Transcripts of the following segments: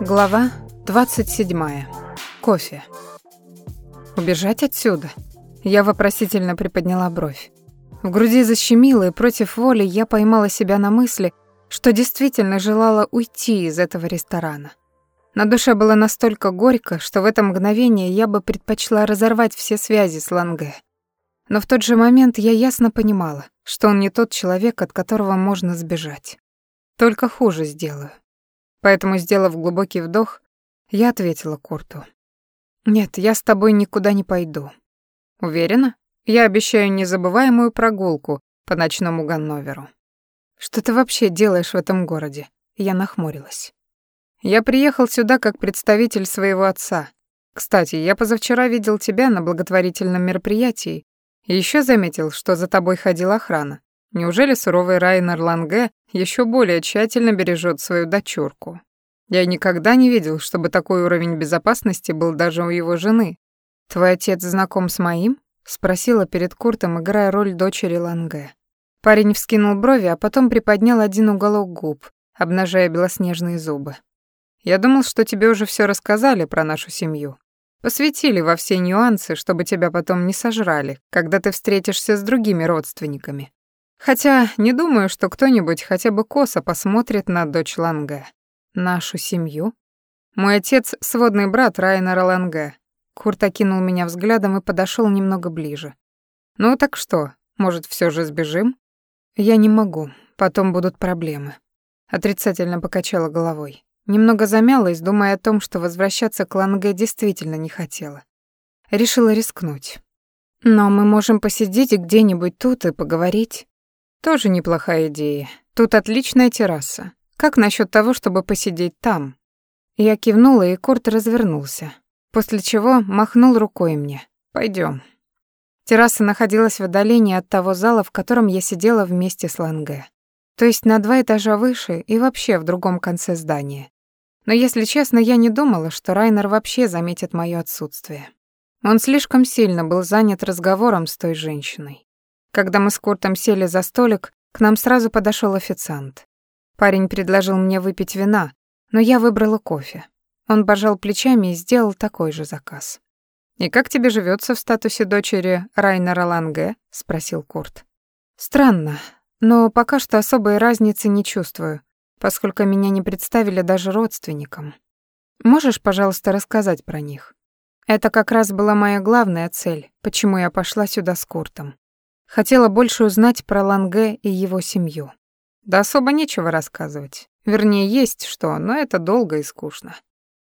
Глава 27. Кофе. Убежать отсюда? Я вопросительно приподняла бровь. В груди защемило, и против воли я поймала себя на мысли, что действительно желала уйти из этого ресторана. На душе было настолько горько, что в это мгновение я бы предпочла разорвать все связи с Ланге. Но в тот же момент я ясно понимала, что он не тот человек, от которого можно сбежать. Только хуже сделаю. Поэтому, сделав глубокий вдох, я ответила Курту. «Нет, я с тобой никуда не пойду». «Уверена? Я обещаю незабываемую прогулку по ночному Ганноверу». «Что ты вообще делаешь в этом городе?» Я нахмурилась. «Я приехал сюда как представитель своего отца. Кстати, я позавчера видел тебя на благотворительном мероприятии и ещё заметил, что за тобой ходила охрана. Неужели суровый Райнер Ланге еще более тщательно бережет свою дочурку? Я никогда не видел, чтобы такой уровень безопасности был даже у его жены. Твой отец знаком с моим? спросила перед Куртом, играя роль дочери Ланге. Парень вскинул брови, а потом приподнял один уголок губ, обнажая белоснежные зубы. Я думал, что тебе уже все рассказали про нашу семью. Посвятили во все нюансы, чтобы тебя потом не сожрали, когда ты встретишься с другими родственниками. Хотя не думаю, что кто-нибудь хотя бы косо посмотрит на дочь Ланге. Нашу семью? Мой отец — сводный брат Райнера Ланге. Курт окинул меня взглядом и подошел немного ближе. «Ну так что, может, все же сбежим?» «Я не могу, потом будут проблемы». Отрицательно покачала головой. Немного замялась, думая о том, что возвращаться к Ланге действительно не хотела. Решила рискнуть. «Но мы можем посидеть где-нибудь тут и поговорить». Тоже неплохая идея. Тут отличная терраса. Как насчет того, чтобы посидеть там? Я кивнула, и Курт развернулся, после чего махнул рукой мне. Пойдем. Терраса находилась в отдалении от того зала, в котором я сидела вместе с Ланге. То есть на два этажа выше и вообще в другом конце здания. Но, если честно, я не думала, что Райнер вообще заметит моё отсутствие. Он слишком сильно был занят разговором с той женщиной. Когда мы с Куртом сели за столик, к нам сразу подошел официант. Парень предложил мне выпить вина, но я выбрала кофе. Он пожал плечами и сделал такой же заказ. «И как тебе живется в статусе дочери Райнера Ланге?» — спросил Курт. «Странно, но пока что особой разницы не чувствую, поскольку меня не представили даже родственникам. Можешь, пожалуйста, рассказать про них? Это как раз была моя главная цель, почему я пошла сюда с Куртом. Хотела больше узнать про Ланге и его семью. Да особо нечего рассказывать. Вернее, есть что, но это долго и скучно.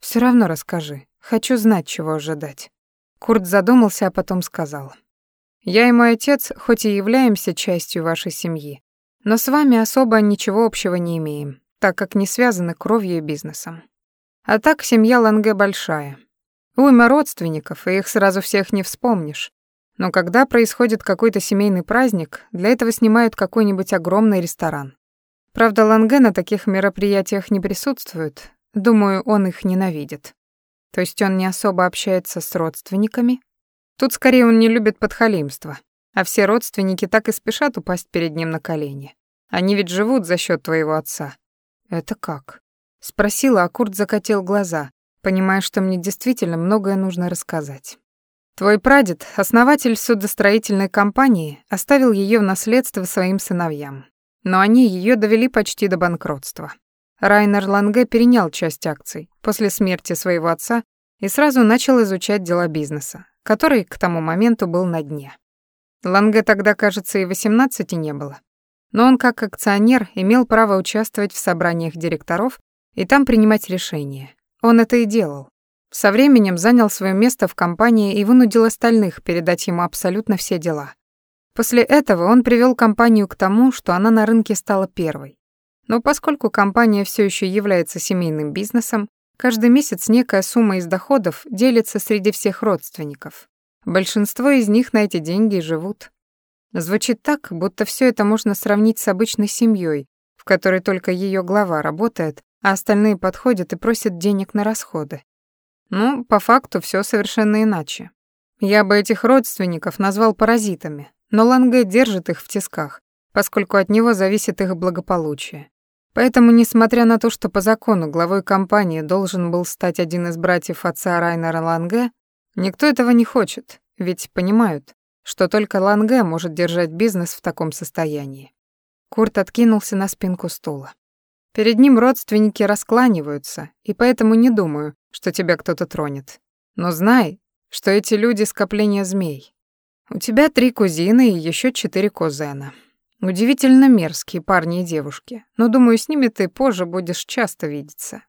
Все равно расскажи. Хочу знать, чего ожидать. Курт задумался, а потом сказал. Я и мой отец хоть и являемся частью вашей семьи, но с вами особо ничего общего не имеем, так как не связаны кровью и бизнесом. А так семья Ланге большая. Уйма родственников, и их сразу всех не вспомнишь. Но когда происходит какой-то семейный праздник, для этого снимают какой-нибудь огромный ресторан. Правда, Ланге на таких мероприятиях не присутствует. Думаю, он их ненавидит. То есть он не особо общается с родственниками? Тут скорее он не любит подхалимство. А все родственники так и спешат упасть перед ним на колени. Они ведь живут за счет твоего отца. Это как? Спросила, а Курт закатил глаза, понимая, что мне действительно многое нужно рассказать. Твой прадед, основатель судостроительной компании, оставил ее в наследство своим сыновьям. Но они ее довели почти до банкротства. Райнер Ланге перенял часть акций после смерти своего отца и сразу начал изучать дела бизнеса, который к тому моменту был на дне. Ланге тогда, кажется, и 18 не было. Но он как акционер имел право участвовать в собраниях директоров и там принимать решения. Он это и делал. Со временем занял свое место в компании и вынудил остальных передать ему абсолютно все дела. После этого он привел компанию к тому, что она на рынке стала первой. Но поскольку компания все еще является семейным бизнесом, каждый месяц некая сумма из доходов делится среди всех родственников. Большинство из них на эти деньги живут. Звучит так, будто все это можно сравнить с обычной семьей, в которой только ее глава работает, а остальные подходят и просят денег на расходы. Ну, по факту все совершенно иначе. Я бы этих родственников назвал паразитами, но Ланге держит их в тисках, поскольку от него зависит их благополучие. Поэтому, несмотря на то, что по закону главой компании должен был стать один из братьев отца Райнера Ланге, никто этого не хочет, ведь понимают, что только Ланге может держать бизнес в таком состоянии. Курт откинулся на спинку стула. Перед ним родственники раскланиваются, и поэтому не думаю, что тебя кто-то тронет. Но знай, что эти люди — скопление змей. У тебя три кузины и еще четыре кузена. Удивительно мерзкие парни и девушки, но, думаю, с ними ты позже будешь часто видеться.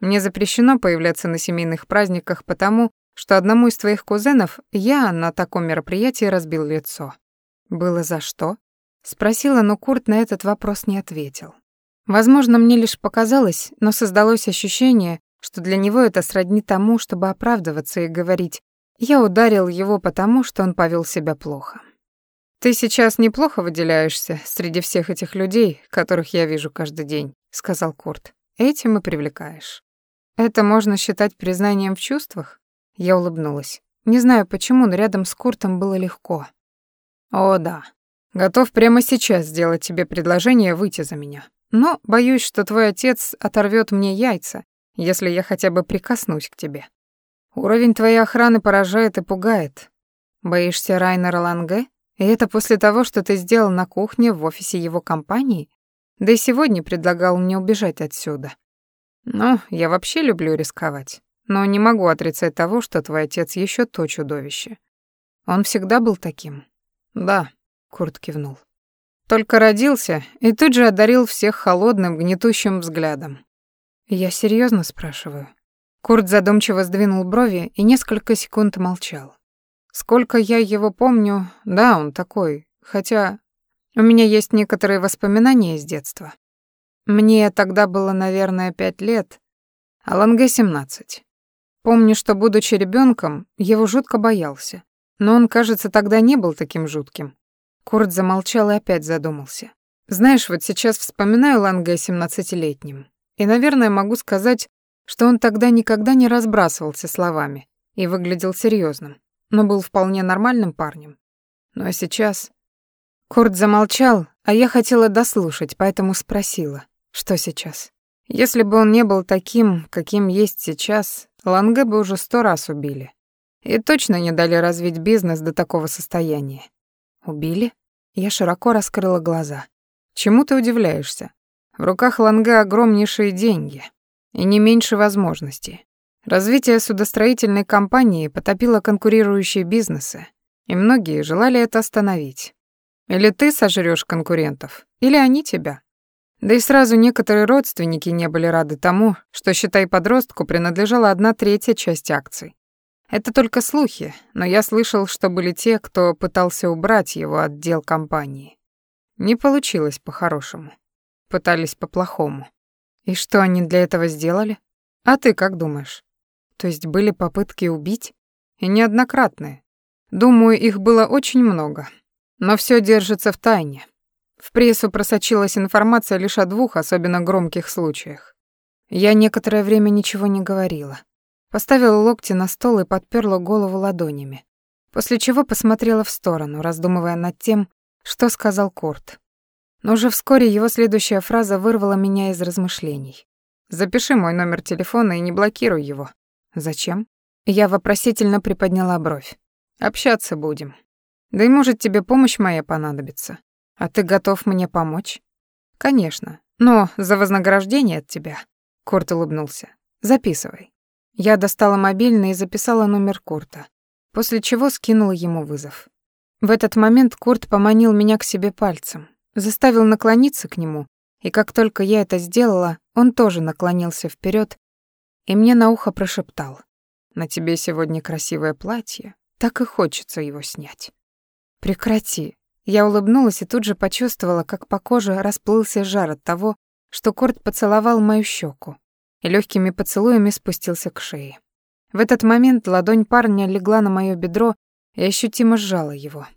Мне запрещено появляться на семейных праздниках потому, что одному из твоих кузенов я на таком мероприятии разбил лицо. Было за что? Спросила, но Курт на этот вопрос не ответил. Возможно, мне лишь показалось, но создалось ощущение, что для него это сродни тому, чтобы оправдываться и говорить «я ударил его потому, что он повел себя плохо». «Ты сейчас неплохо выделяешься среди всех этих людей, которых я вижу каждый день», — сказал Курт. «Этим и привлекаешь». «Это можно считать признанием в чувствах?» Я улыбнулась. Не знаю почему, но рядом с Куртом было легко. «О, да. Готов прямо сейчас сделать тебе предложение выйти за меня. Но боюсь, что твой отец оторвет мне яйца, если я хотя бы прикоснусь к тебе. Уровень твоей охраны поражает и пугает. Боишься Райнера Ланге?» И это после того, что ты сделал на кухне в офисе его компании? Да и сегодня предлагал мне убежать отсюда. Ну, я вообще люблю рисковать, но не могу отрицать того, что твой отец еще то чудовище. Он всегда был таким. Да, Курт кивнул. Только родился и тут же одарил всех холодным, гнетущим взглядом. Я серьезно спрашиваю. Курт задумчиво сдвинул брови и несколько секунд молчал. Сколько я его помню, да, он такой, хотя у меня есть некоторые воспоминания из детства. Мне тогда было, наверное, пять лет, а Ланге — семнадцать. Помню, что, будучи ребенком, его жутко боялся. Но он, кажется, тогда не был таким жутким. Курт замолчал и опять задумался. Знаешь, вот сейчас вспоминаю Ланге семнадцатилетним. И, наверное, могу сказать, что он тогда никогда не разбрасывался словами и выглядел серьезным но был вполне нормальным парнем. Ну а сейчас... Курт замолчал, а я хотела дослушать, поэтому спросила, что сейчас. Если бы он не был таким, каким есть сейчас, Ланге бы уже сто раз убили. И точно не дали развить бизнес до такого состояния. Убили? Я широко раскрыла глаза. Чему ты удивляешься? В руках Ланге огромнейшие деньги и не меньше возможностей. Развитие судостроительной компании потопило конкурирующие бизнесы, и многие желали это остановить. Или ты сожрёшь конкурентов, или они тебя. Да и сразу некоторые родственники не были рады тому, что, считай, подростку принадлежала одна третья часть акций. Это только слухи, но я слышал, что были те, кто пытался убрать его от дел компании. Не получилось по-хорошему. Пытались по-плохому. И что они для этого сделали? А ты как думаешь? То есть были попытки убить? И неоднократные. Думаю, их было очень много. Но все держится в тайне. В прессу просочилась информация лишь о двух особенно громких случаях. Я некоторое время ничего не говорила. Поставила локти на стол и подперла голову ладонями. После чего посмотрела в сторону, раздумывая над тем, что сказал Курт. Но уже вскоре его следующая фраза вырвала меня из размышлений. «Запиши мой номер телефона и не блокируй его. Зачем? Я вопросительно приподняла бровь. Общаться будем. Да и может тебе помощь моя понадобится. А ты готов мне помочь? Конечно, но за вознаграждение от тебя. Курт улыбнулся. Записывай. Я достала мобильный и записала номер Курта, после чего скинула ему вызов. В этот момент Курт поманил меня к себе пальцем, заставил наклониться к нему, и как только я это сделала, он тоже наклонился вперед и мне на ухо прошептал. «На тебе сегодня красивое платье, так и хочется его снять». «Прекрати». Я улыбнулась и тут же почувствовала, как по коже расплылся жар от того, что Корт поцеловал мою щеку и легкими поцелуями спустился к шее. В этот момент ладонь парня легла на моё бедро и ощутимо сжала его.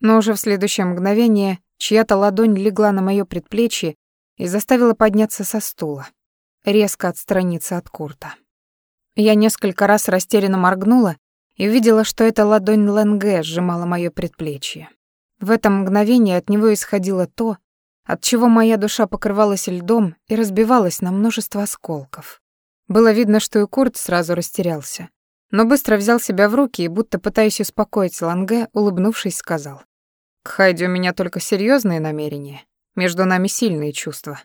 Но уже в следующее мгновение чья-то ладонь легла на моё предплечье и заставила подняться со стула резко отстраниться от Курта. Я несколько раз растерянно моргнула и увидела, что эта ладонь Ленге сжимала моё предплечье. В это мгновение от него исходило то, от чего моя душа покрывалась льдом и разбивалась на множество осколков. Было видно, что и Курт сразу растерялся, но быстро взял себя в руки и, будто пытаясь успокоить Ланге, улыбнувшись, сказал. «К Хайди у меня только серьезные намерения. Между нами сильные чувства.